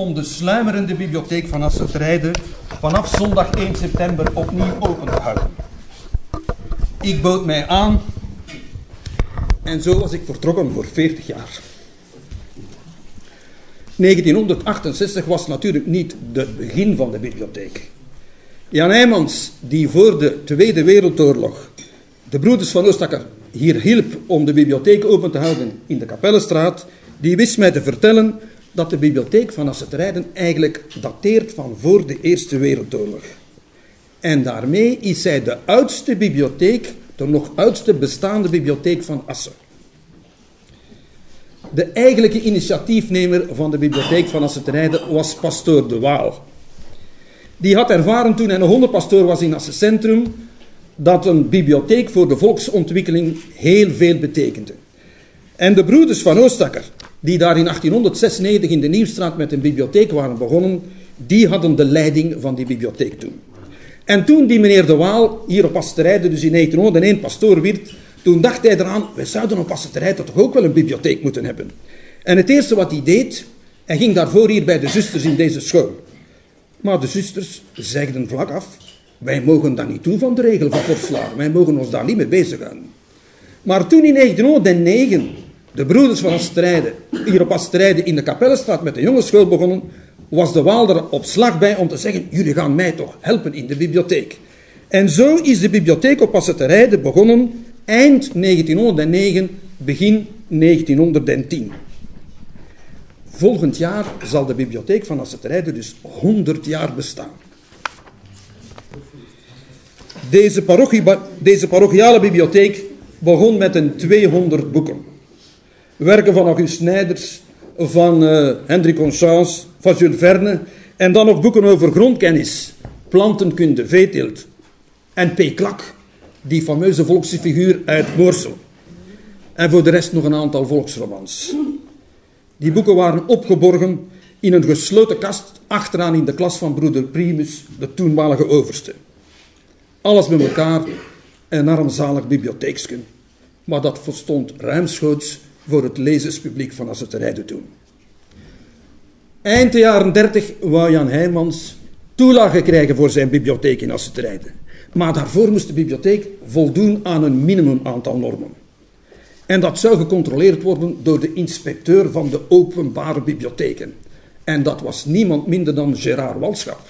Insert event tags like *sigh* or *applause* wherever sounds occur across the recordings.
om de sluimerende bibliotheek van Asseltrijden vanaf zondag 1 september opnieuw open te houden. Ik bood mij aan en zo was ik vertrokken voor 40 jaar. 1968 was natuurlijk niet het begin van de bibliotheek. Jan Heijmans, die voor de Tweede Wereldoorlog de broeders van Oostakker hier hielp om de bibliotheek open te houden in de Kapellenstraat, die wist mij te vertellen dat de bibliotheek van Assetrijden eigenlijk dateert van voor de Eerste Wereldoorlog. En daarmee is zij de oudste bibliotheek, de nog oudste bestaande bibliotheek van Assen. De eigenlijke initiatiefnemer van de bibliotheek van Assetrijden was pastoor De Waal. Die had ervaren toen hij een hondenpastoor was in Assen Centrum, dat een bibliotheek voor de volksontwikkeling heel veel betekende. En de broeders van Oostakker, die daar in 1896 in de Nieuwstraat met een bibliotheek waren begonnen, die hadden de leiding van die bibliotheek toen. En toen die meneer De Waal hier op Asseterijden, dus in 1901 pastoor werd, toen dacht hij eraan, wij zouden op Asseterijden toch ook wel een bibliotheek moeten hebben. En het eerste wat hij deed, hij ging daarvoor hier bij de zusters in deze school. Maar de zusters zegden vlak af, wij mogen dat niet doen van de regel van Korslaar. Wij mogen ons daar niet mee bezighouden. Maar toen in 1909 de broeders van Astrijden hier op Astrijden in de Kapellenstraat met de jongensschool begonnen, was de Waal er op slag bij om te zeggen, jullie gaan mij toch helpen in de bibliotheek. En zo is de bibliotheek op Asseterijden begonnen eind 1909, begin 1910. Volgend jaar zal de bibliotheek van Asseterijden dus 100 jaar bestaan. Deze, parochie, deze parochiale bibliotheek begon met een 200 boeken. Werken van August Snijders, van uh, Hendrik Conscience, van Jules Verne. En dan nog boeken over grondkennis, plantenkunde, veeteelt. En P. Klak, die fameuze volksfiguur uit Moorsel. En voor de rest nog een aantal volksromans. Die boeken waren opgeborgen in een gesloten kast achteraan in de klas van broeder Primus, de toenmalige overste. Alles met elkaar een armzalig bibliotheeksken. Maar dat verstond ruimschoots voor het lezerspubliek van Asseterijden toen. Eind de jaren 30 wou Jan Heijmans toelage krijgen voor zijn bibliotheek in Asseterijden. Maar daarvoor moest de bibliotheek voldoen aan een minimum aantal normen. En dat zou gecontroleerd worden door de inspecteur van de openbare bibliotheken. En dat was niemand minder dan Gerard Walschap.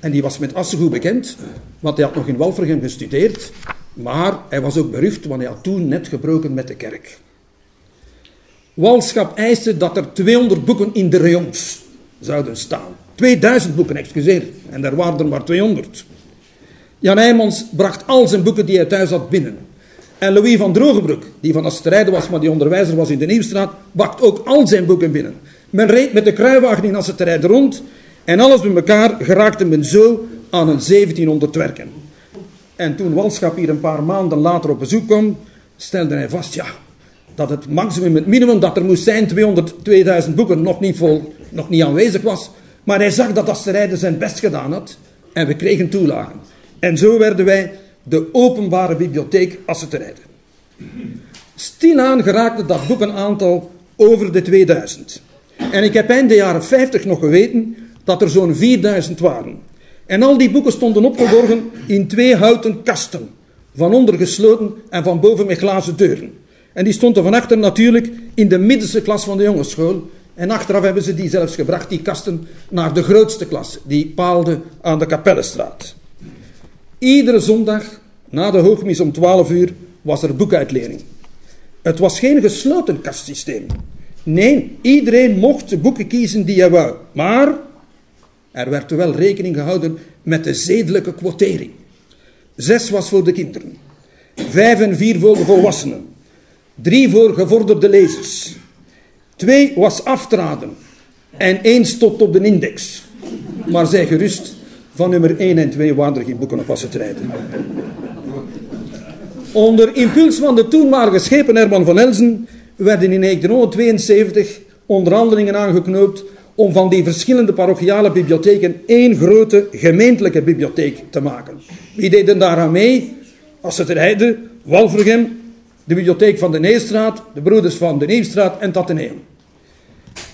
En die was met Assen goed bekend, want hij had nog in Walvergem gestudeerd. Maar hij was ook berucht, want hij had toen net gebroken met de kerk. Walschap eiste dat er 200 boeken in de rayons zouden staan. 2000 boeken, excuseer. En daar waren er maar 200. Jan Heijmans bracht al zijn boeken die hij thuis had binnen. En Louis van Drogenbroek, die van Astrijden was, maar die onderwijzer was in de Nieuwstraat, bracht ook al zijn boeken binnen. Men reed met de kruiwagen in Astrijden rond en alles bij elkaar geraakte men zo aan een 1700 werken. En toen Walschap hier een paar maanden later op bezoek kwam, stelde hij vast, ja, dat het maximum, het minimum dat er moest zijn, 200, 2000 boeken, nog niet, vol, nog niet aanwezig was. Maar hij zag dat Asterijden zijn best gedaan had en we kregen toelagen. En zo werden wij de openbare bibliotheek Asseterijden. Stilaan geraakte dat boekenaantal over de 2000. En ik heb eind de jaren 50 nog geweten dat er zo'n 4000 waren. En al die boeken stonden opgeborgen in twee houten kasten. Van onder gesloten en van boven met glazen deuren. En die stond er van achter natuurlijk in de middenste klas van de jongensschool. En achteraf hebben ze die zelfs gebracht, die kasten, naar de grootste klas. Die paalde aan de Kapellenstraat. Iedere zondag, na de hoogmis om 12 uur, was er boekuitlening. Het was geen gesloten kastsysteem. Nee, iedereen mocht de boeken kiezen die hij wou. Maar er werd wel rekening gehouden met de zedelijke quotering. Zes was voor de kinderen. Vijf en vier voor de volwassenen. Drie voor gevorderde lezers. Twee was aftraden. En één stond op de index. Maar zij gerust, van nummer 1 en 2 waren er geen boeken op te rijden. Onder impuls van de toenmalige schepen Herman van Elzen werden in 1972 onderhandelingen aangeknoopt om van die verschillende parochiale bibliotheken één grote gemeentelijke bibliotheek te maken. Wie deden daaraan mee? Asseterijden, Walvergem, de bibliotheek van de Neestraat, de broeders van de Nieuwstraat en Tateneum.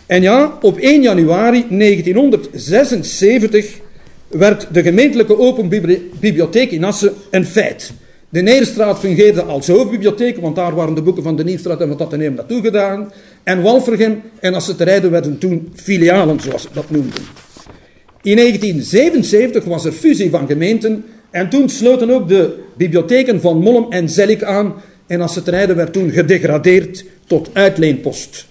En ja, op 1 januari 1976 werd de gemeentelijke Open Bibliotheek in Assen een feit. De Nederstraat fungeerde als hoofdbibliotheek, want daar waren de boeken van de Nieuwstraat en wat neem naartoe gedaan. En Walvergem en Asseterijden werden toen filialen, zoals ze dat noemden. In 1977 was er fusie van gemeenten en toen sloten ook de bibliotheken van Mollem en Zellik aan en Asseterijden werd toen gedegradeerd tot uitleenpost.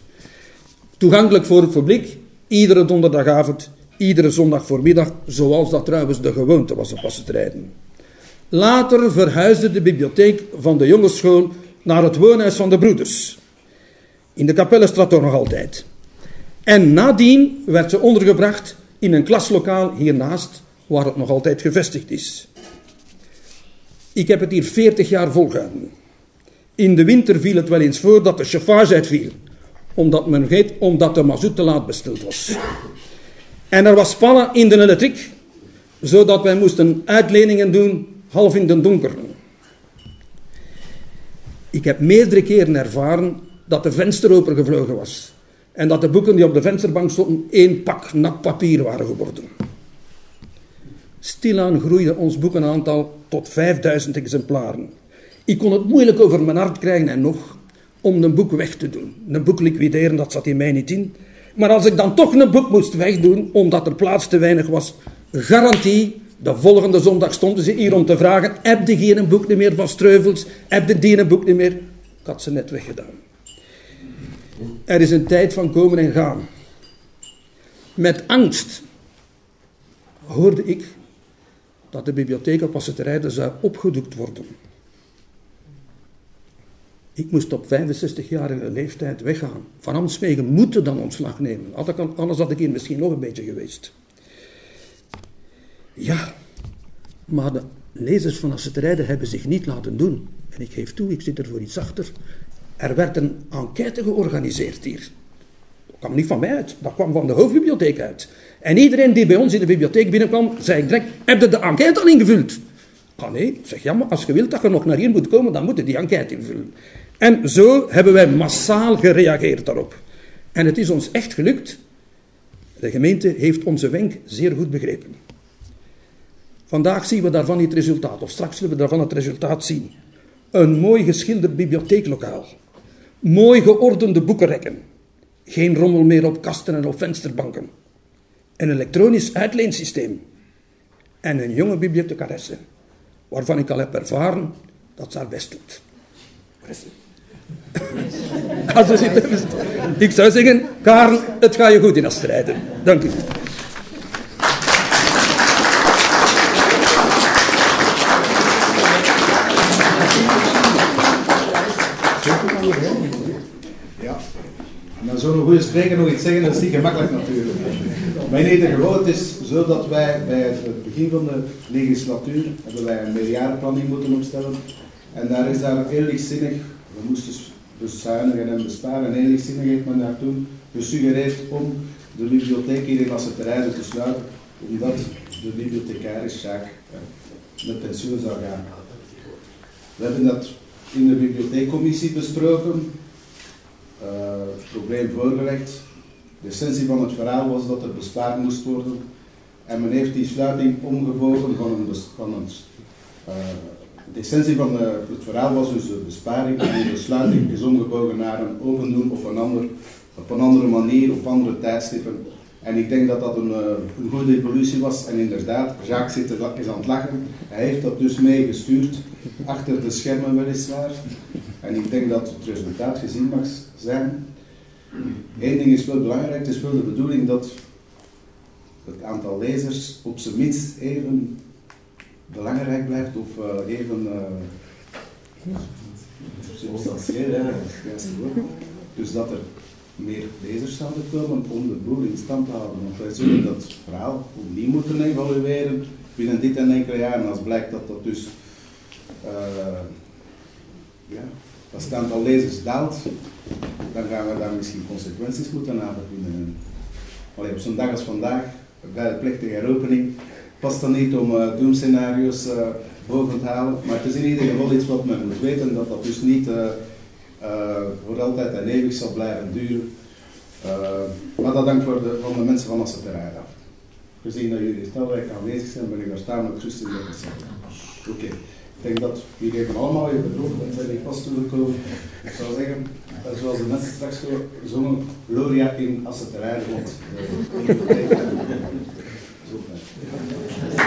Toegankelijk voor het publiek, iedere donderdagavond, iedere zondag voormiddag, zoals dat trouwens de gewoonte was op Asseterijden. Later verhuisde de bibliotheek van de jongensschool naar het woonhuis van de broeders. In de Kapellenstraat nog altijd. En nadien werd ze ondergebracht in een klaslokaal hiernaast, waar het nog altijd gevestigd is. Ik heb het hier 40 jaar volgehouden. In de winter viel het wel eens voor dat de chauffage uitviel, omdat men omdat de mazoet te laat besteld was. En er was spannen in de elektriek, zodat wij moesten uitleningen doen half in de donker. Ik heb meerdere keren ervaren dat de venster opengevlogen was. En dat de boeken die op de vensterbank stonden één pak nat papier waren geworden. Stilaan groeide ons boekenaantal tot 5000 exemplaren. Ik kon het moeilijk over mijn hart krijgen en nog om een boek weg te doen. Een boek liquideren, dat zat in mij niet in. Maar als ik dan toch een boek moest wegdoen, omdat er plaats te weinig was, garantie de volgende zondag stonden ze hier om te vragen: heb je geen boek meer van Streuvels? Heb je die een boek niet meer? Ik had ze net weggedaan. Er is een tijd van komen en gaan. Met angst hoorde ik dat de bibliotheek op Asseterijden zou opgedoekt worden. Ik moest op 65-jarige leeftijd weggaan. Van Amsmegen moeten dan ontslag nemen. Anders had ik hier misschien nog een beetje geweest. Ja, maar de lezers van Asseterijden hebben zich niet laten doen. En ik geef toe, ik zit er voor iets achter. Er werd een enquête georganiseerd hier. Dat kwam niet van mij uit, dat kwam van de hoofdbibliotheek uit. En iedereen die bij ons in de bibliotheek binnenkwam, zei direct, heb je de enquête al ingevuld? Ah nee, ik zeg, ja, als je wilt dat je nog naar hier moet komen, dan moet je die enquête invullen. En zo hebben wij massaal gereageerd daarop. En het is ons echt gelukt. De gemeente heeft onze wenk zeer goed begrepen. Vandaag zien we daarvan het resultaat, of straks zullen we daarvan het resultaat zien. Een mooi geschilderd bibliotheeklokaal. Mooi geordende boekenrekken. Geen rommel meer op kasten en op vensterbanken. Een elektronisch uitleensysteem. En een jonge bibliothecaresse, waarvan ik al heb ervaren dat ze haar best doet. *laughs* ik zou zeggen, Karel, het gaat je goed in strijden. Dank u. zo'n goede spreker nog iets zeggen, dat is niet gemakkelijk natuurlijk. Maar in ieder geval, het is zo dat wij bij het begin van de legislatuur hebben wij een meerjarenplanning moeten opstellen. En daar is daar heel lichtzinnig, we moesten bezuinigen en besparen, en lichtzinnig heeft men daar toen gesuggereerd om de bibliotheek hier in Asseterijden te sluiten, omdat de bibliothecaris Jacques met pensioen zou gaan. We hebben dat in de bibliotheekcommissie besproken het eh, probleem voorgelegd. De essentie van het verhaal was dat er bespaard moest worden. En men heeft die sluiting omgebogen van een. Van een uh, de essentie van de, het verhaal was dus de besparing en de sluiting is omgebogen naar een open doen of een ander, op een andere manier, op andere tijdstippen. En ik denk dat dat een, eh, een goede evolutie was. En inderdaad, Jacques zit er, is aan het lachen. Hij heeft dat dus meegestuurd, achter de schermen weliswaar. En ik denk dat het resultaat gezien mag zijn. Eén ding is wel belangrijk, het is wel de bedoeling dat het aantal lezers op zijn minst even belangrijk blijft of uh, even uh, substantieel, Dus dat er meer lezers zouden komen om de boel in stand te houden. Want wij zullen dat verhaal opnieuw moeten evalueren binnen dit en enkele jaar. En als blijkt dat dat dus uh, ja, als het aantal lezers daalt, dan gaan we daar misschien consequenties moeten aanverbinden. Allee, op zo'n dag als vandaag, bij de plechtige heropening, past dat niet om uh, doemscenario's uh, boven te halen. Maar het is in ieder geval iets wat men moet weten, dat dat dus niet uh, voor altijd en eeuwig zal blijven duren. Maar dat dank voor de, van de mensen van Asseterij af. Gezien dat jullie talrijk aanwezig zijn, ben ik daar tamelijk rustig bij gezegd. Oké. Ik denk dat jullie hebben allemaal je bedrogen en zijn niet pas toegekomen. Ik zou zeggen, zoals de mensen straks zongen, Gloria in Asseterij rond. Zo